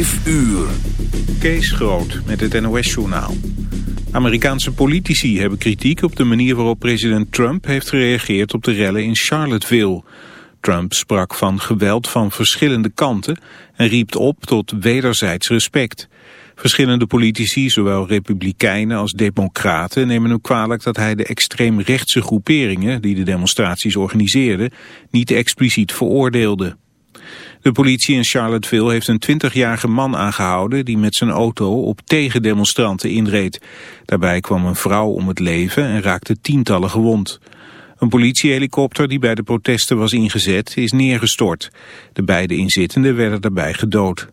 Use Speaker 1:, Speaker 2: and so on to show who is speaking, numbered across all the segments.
Speaker 1: 5 uur.
Speaker 2: Kees Groot met het NOS-journaal. Amerikaanse politici hebben kritiek op de manier waarop president Trump heeft gereageerd op de rellen in Charlottesville. Trump sprak van geweld van verschillende kanten en riep op tot wederzijds respect. Verschillende politici, zowel republikeinen als democraten, nemen hem kwalijk dat hij de extreemrechtse groeperingen die de demonstraties organiseerden niet expliciet veroordeelde. De politie in Charlottesville heeft een 20-jarige man aangehouden die met zijn auto op tegendemonstranten inreed. Daarbij kwam een vrouw om het leven en raakte tientallen gewond. Een politiehelikopter die bij de protesten was ingezet is neergestort. De beide inzittenden werden daarbij gedood.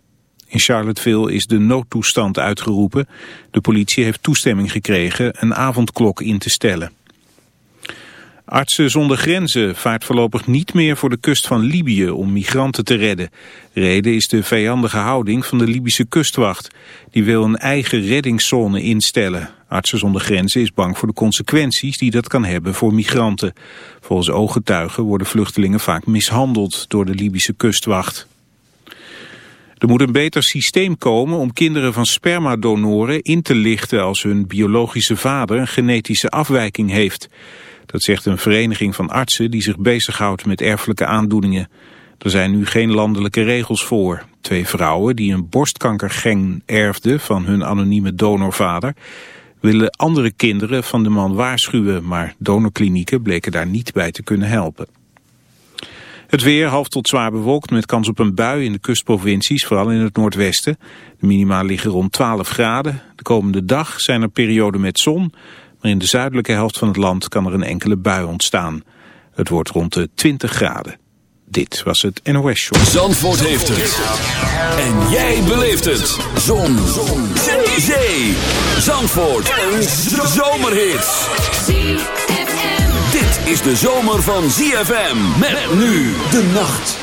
Speaker 2: In Charlottesville is de noodtoestand uitgeroepen. De politie heeft toestemming gekregen een avondklok in te stellen. Artsen zonder grenzen vaart voorlopig niet meer voor de kust van Libië om migranten te redden. Reden is de vijandige houding van de Libische kustwacht. Die wil een eigen reddingszone instellen. Artsen zonder grenzen is bang voor de consequenties die dat kan hebben voor migranten. Volgens ooggetuigen worden vluchtelingen vaak mishandeld door de Libische kustwacht. Er moet een beter systeem komen om kinderen van spermadonoren in te lichten als hun biologische vader een genetische afwijking heeft. Dat zegt een vereniging van artsen die zich bezighoudt met erfelijke aandoeningen. Er zijn nu geen landelijke regels voor. Twee vrouwen die een borstkankergen erfden van hun anonieme donorvader... willen andere kinderen van de man waarschuwen... maar donorklinieken bleken daar niet bij te kunnen helpen. Het weer half tot zwaar bewolkt met kans op een bui in de kustprovincies, vooral in het noordwesten. De minima liggen rond 12 graden. De komende dag zijn er perioden met zon, maar in de zuidelijke helft van het land kan er een enkele bui ontstaan. Het wordt rond de 20 graden. Dit was het NOS Show.
Speaker 1: Zandvoort heeft het. En jij beleeft het. Zon. Zon. Zee. Zandvoort. Een zomerhit. Dit is de zomer van ZFM. Met nu de nacht.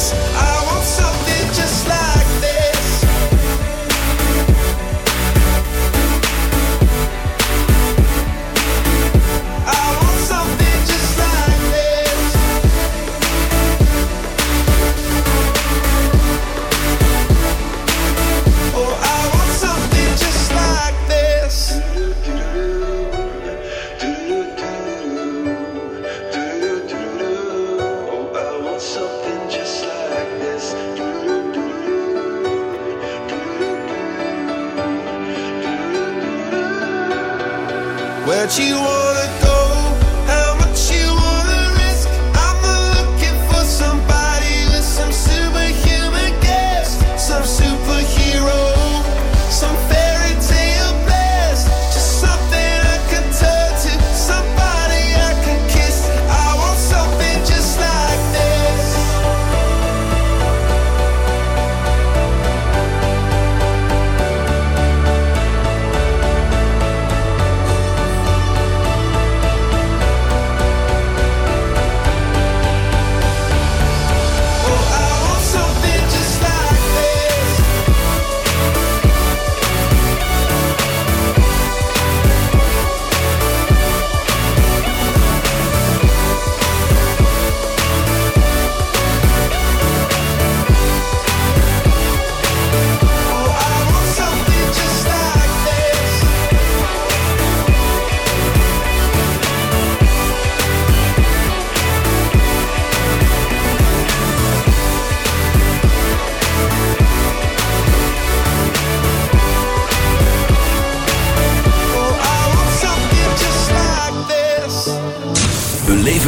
Speaker 3: this. I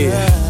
Speaker 4: Yeah.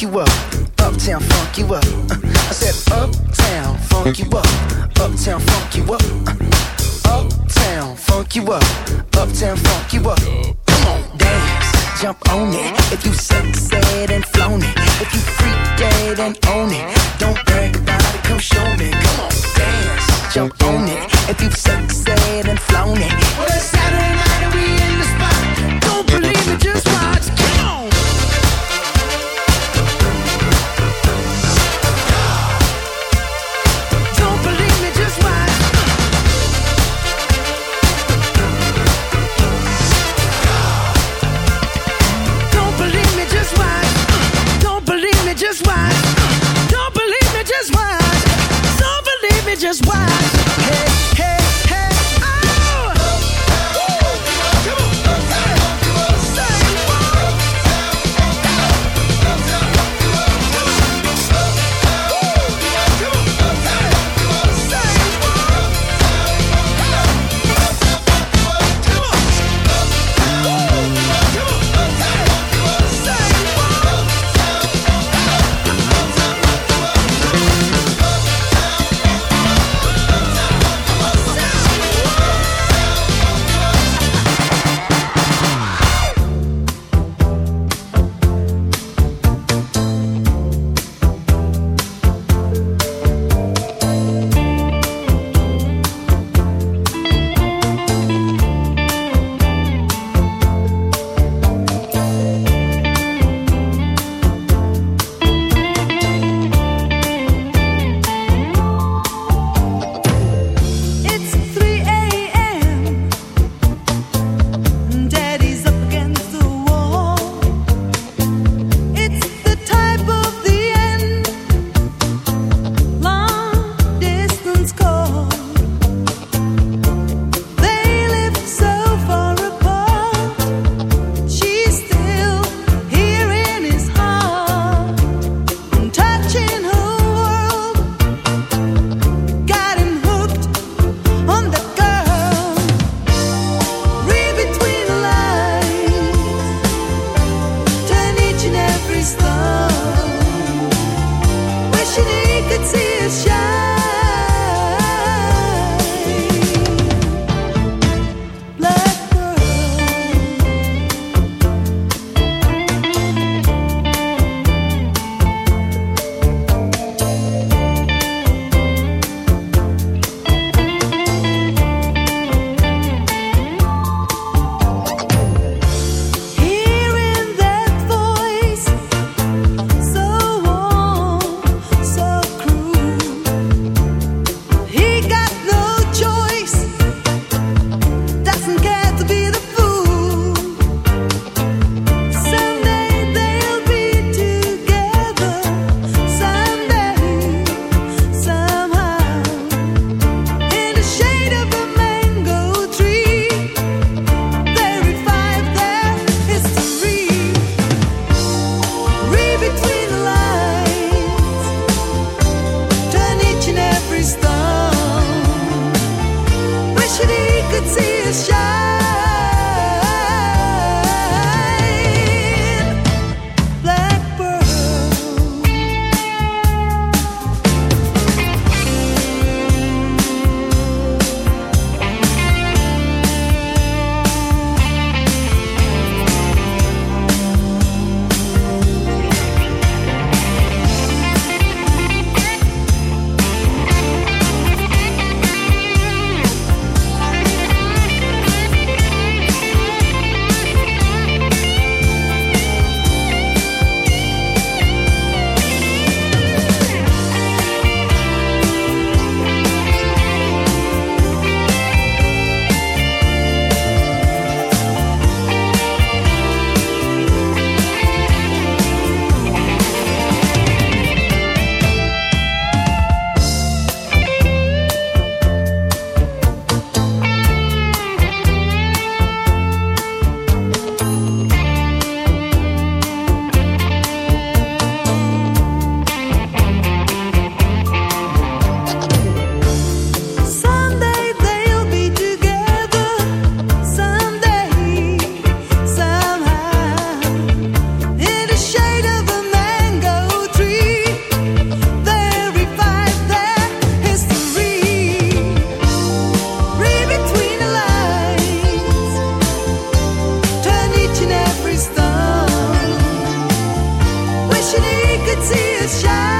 Speaker 5: funk you up. Uptown, funk you up. Uh, I said, Uptown, funk you up. Uptown, funk you up. Uh, Uptown, funk you up. Uptown, funk you up. Come on, dance, jump on it. If you said and flown it. If you freak dead and own it. Don't brag about it, come show me. Come on, dance, jump on it. If you said and flown it. Well, it's Saturday see us
Speaker 1: shine.